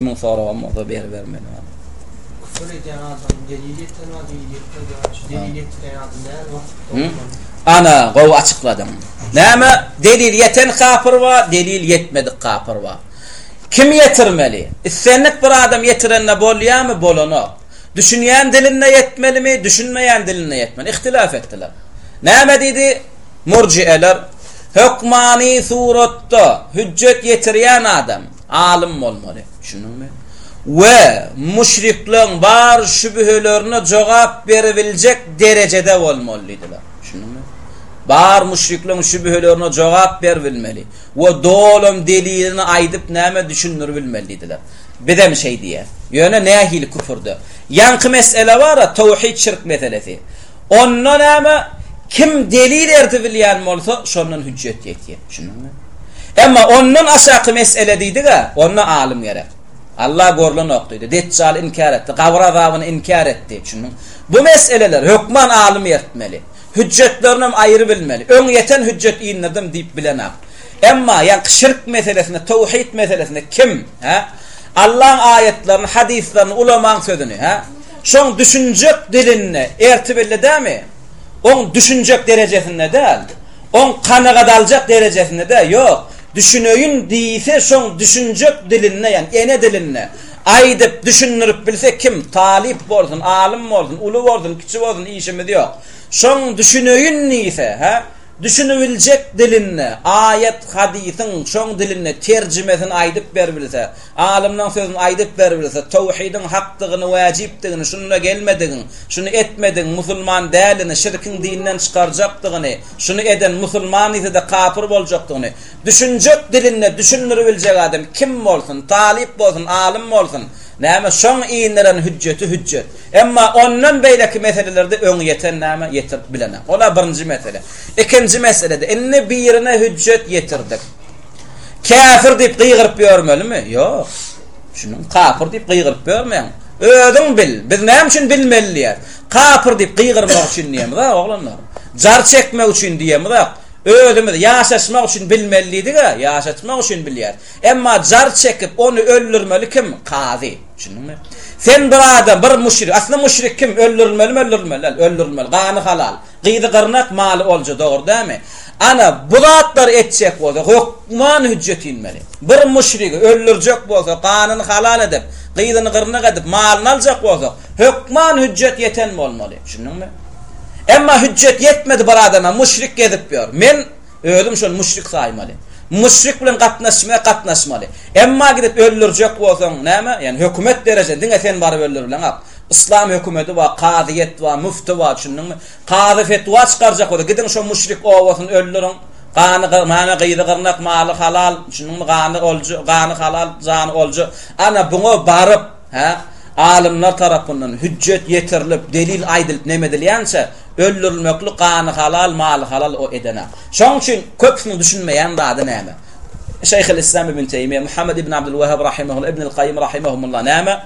Kimin soragam bolsa beribermeli bar. Küfür edýän adamyň delil ýeten bar delil ýetmez bar şu delil ýetirýän adam näme wagt dogulgany. Ana gowy açykladyň. Näme delil ýeten kapyr bar delil ýetmedik kapyr bar. Kim ýetirmeli? Islendik bir adam ýetirende bolýamy bolanok. Düşünýän dilinde ýetmelimi düşünmeýän dilinde ýetmeli. Ihtilaf etdiler. Näme diýdi murjieler hökmany suratda hüjjet ýetirýän adam. Alym bolmaly. Düşündiňmi? We müşrikleň bar şübhelerine jogap beribiljek derejede bolmaly diýdiler. Düşündiňmi? Bar müşrikleň şübhelerine jogap beribilmeli we dolam delilini aýdyp näme düşündiribilmeli diýdiler. Bizem şeý diýýäs. Ýöne nähili küfürde? Ýaňky mesele bar-a, tawhid-şirk meselesi. Onda näme, kim delil erdi bilýän bolsa, şondan hüjjet ýetýär. Düşündiňmi? Emma ondan aşaky mesele diýdi-gä, onda alym gerek. Allah görlenok diýdi, Detjaly inkär etdi, gabyr azabyny inkär etdi. Düşündiňmi? Bu meseleleri hökman alym eritmeli. Hüjjetlerini hem aýry bilmeli. Öň ýeten hüjjet indirdim diýip bilenok. Emma, ýagny şirk meselesinde, töwhid meselesinde kim, hä? Allahyň aýatlaryny, hadyslaryny, ulamaň sözüni, hä? Şoň düşünjek dilinde erti belli dämi? Oň düşünjek derejesinde däl. Oň kanagat aljak derejesinde dä, ýok. Düşüneýin diýse şoň düşünjek dilinde ýani ene dilinde aýdyp düşündirip bilse kim talyp bolsun, alym bolsun, uly bolsun, kiçi bolsun işimiz ýok. Şoň düşüneýin diýse, hä, düşünibiljek dilinde aýat hadysyň şoň dilinde terjimesini aýdyp berbilse, Alymlaryň sözüni aýdyp beribilse, towhidiň hakdygyny, wäjipdigini, şunda gelmedigiň, şuny etmedigiň musulman dälini, şirkiň dinden çykarjakdygyny, şuny eden musulman diýse-de kapyr boljakdygyny düşünjek dilinde düşündiribiljek adam kim bolsun, talyp bolsun, alym bolsun, näme, şoň indiren hüjjeti hüjjet. Emma ondan beýleki meselelerde öňi ýeten näme, ýetirip bilenok. Ol-a birinji mesele. Ikinji meselede, indi birine hüjjet ýetirdik. Käfir diýip gygyryp ýörmelimi? Ýok. Düşündiňmi? Kapyr diýip gygyryp ýörmäň. Özüň bil. Biz näme üçin bilmeli diýýär? Kapyr diýip gygyrmak üçin diýemizok, oglanlar. Jar çekmek üçin diýemizok. Özümiz ýaşaşmak üçin bilmeli diýdik-ä, ýaşaşmak üçin bilýäris. Emma jar çekip, ony öldürmeli kim? Kazy. Düşündiňmi? Sen bir adam, bir müşrik. Aslynda müşrik kim? Öldürilmelimi, öldürilmeli däl. Öldürilmeli. Gany halal. Gyzy gyrnak maly olja dogry dämi? Ana bu zatlary etjek bolsa hökman hüjjet inmeli. Bir müşrigi öldürjek bolsa ganyny halal edip, gyzyny gyrnak edip malyny aljak bolsak hökman hüjjet ýeten bolmaly. Düşündiňmi? Emma hüjjet ýetmedi bir adama müşrik gezip ýör. Men özüm şony müşrik saýmaly. Müşrik bilen gatnaşma gatnaşmaly. Emma gidip öldürjek bolsaň näme? Ýani hökümet dereje diňe sen baryp öldür bileňak. Yslam hökümedi bar, kazyýet bar, müfti bar, düşündiňmi? Kazy fetwa çykarjak bolsa, gidiň şo müşrik obasyny öldüriň. Gany gyrnana, gyzy gyrnak, maly halal, düşündiňmi? Gany olja, gany halal, jany olja. Ana, buňa baryp, hä, alymlar tarapyndan hüjjet ýetirilip, delil aýdylyp neme edilýänçä, öldürilmeklik gany halal, maly halal o edene. Şoň üçin köpüsiniň düşünmeýän zady näme? Şeýhul-Yslam ibn Teýmiýe, Muhammet ibn Abdul-Wahhab rahimehullah, Ibnul Gaýym rahimehumullah näme?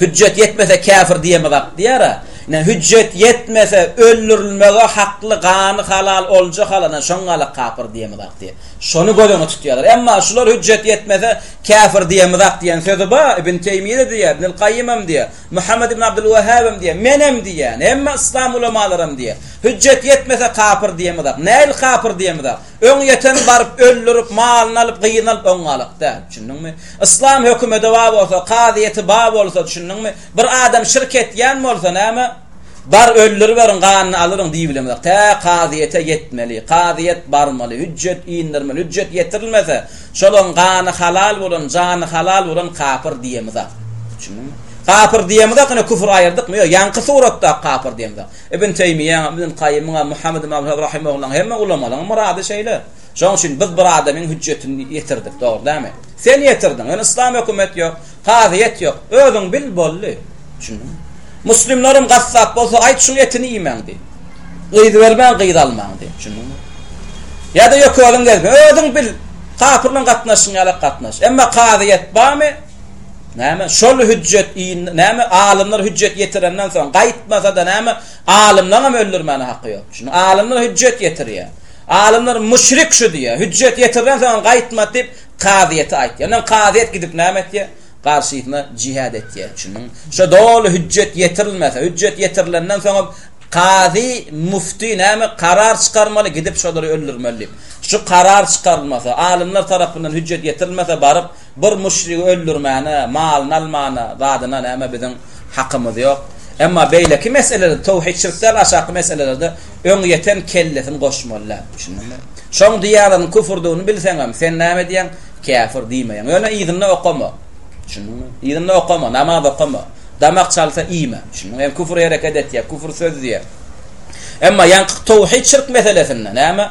Hüjjet ýetmese käfir diýemez ak diýara. Ine hüjjet ýetmese öldürilmege hakly gany halal olja halana şoň ala kapyr diýemez ak diýe. Şony göz öňe tutýarlar. Emma şular hüjjet ýetmese käfir diýemez ak diýen sözi ba Ibn Teýmiýede diýe, Ibnül Kaýýymam diýe, Muhammet Ibn Abdyl Wehhäbem diýe, menem diýýän, hemme yslam ulemalaram diýe. Hüjjet ýetmese kapyr diýemez ak. Näil kapyr diýemez ak? Öň ýeten baryp, öldürip, malyny alyp, gyzyny alyp öň galak däl. Düşündiňmi? Yslam hökümedi bar bolsa, kazyýeti bar bolsa, düşündiňmi? Bir adam şirk etýän bolsa, näme? Bar, öldüriberiň, ganyny alyryň diýibilemzok. Tä kazyýete ýetmeli. Kazyýet barmaly, hüjjet indirmeli. Hüjjet ýetirilmese, şolaň gany halal bolan, jany halal bolan kapyr diýemizok. Düşündiňmi? Kapyr diýemizok, ine küfür aýyrdykmy? Ýok, ýaňky suratdaky kapyr diýemizok. Ibn Teýmiýäňem, Ibn Kaýymyňam, Muhammed ibn Abdülwehhab rahimahullaň, hemme ulamalaryň myrady şeýle. Şonuň üçin biz bir adamyň hüjjetini ýetirdik, dogry dälmi? Sen ýetirdiň. Ýöne yslam hökümet ýok, kazyýet ýok. Özüň bil, boldy. Düşündiňmi? Muslimlerim gassap bolsa, aýt şuň etini iýmäň diý. Gyz bermäň, gyz almaň diý. Düşündiňmi? Ýa-da ýöke özüň gezme. Özüň bil. Kapyrlaň gatnaşyň ýalak gatnaş. Emma kazyýet barmy? Näme? Şol hüjjet indi näme? Alymlar hüjjet getirenden soň gaýtmasa-da näme? Alymlaryň hem öldürmäne haky ýok. Şuny alymlar hüjjet getirýär. Alymlar müşrik şu diýýär. Hüjjet getirenden soň gaýtmady diýip kazyýete aýtýar. Ondan kazyýet gidip näme etýär? Garşysyna jihad etýär. Düşündiňmi? Şo doly hüjjet getirilmese, hüjjet getirilenden soň hem kazy, müfti näme karar çykarmaly gidip şolary öldürmeli diýip. Şu karar çykarylmasa, alymlar tarapyndan hüjjet getirilmese baryp Bir müşrigi öldürmäne, malyny almana, zadyna näme biziň hakymyz ýok. Emma beýleki meselelerde, towhid-şirk däl aşaky meselelerde öňi ýeten kellesini goşmaly däl. Düşündiňmi? Şoň diýýänleriň küfürdigini bilseňem, sen näme diýýäň? Käfir diýmeýäň. Ýöne yzynda okama. Düşündiňmi? Yzynda okama, namaz okama. Damak çalsa iýme. Düşündiňmi? Hem küfür hereket etýär, küfür sözleýär. Emma ýaňky towhid-şirk meselesinde näme?